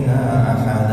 منا أحد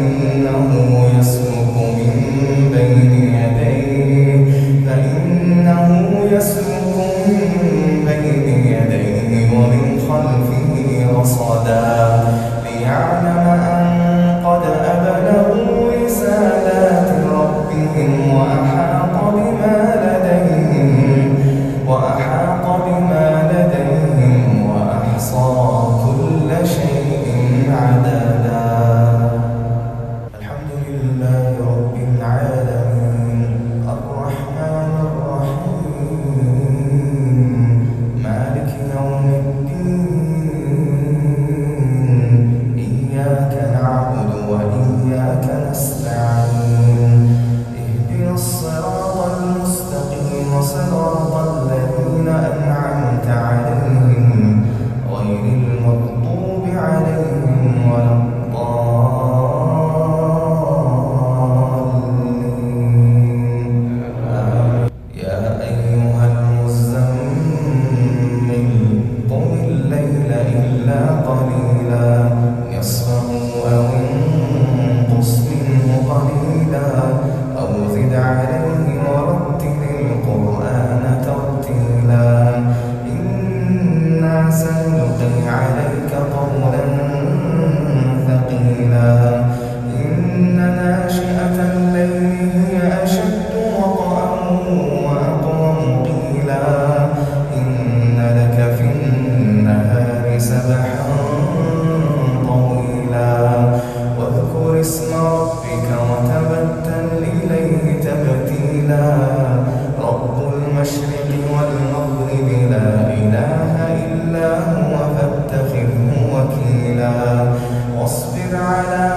أنه يسلك من بين والله